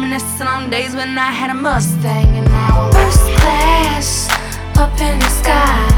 reminiscing on days when I had a Mustang and now first class up in the sky.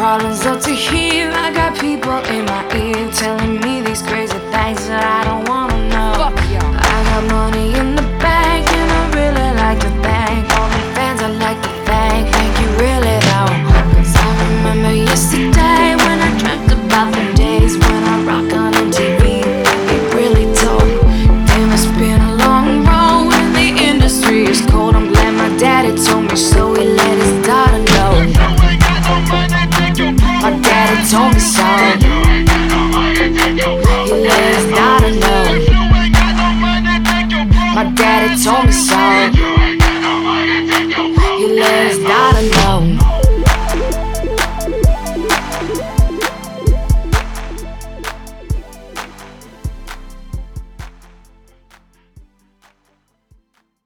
problems up to here. I got people in my ear telling me these crazy things that I don't better told me so. Your love's not enough. My daddy told me so. Your love's not enough.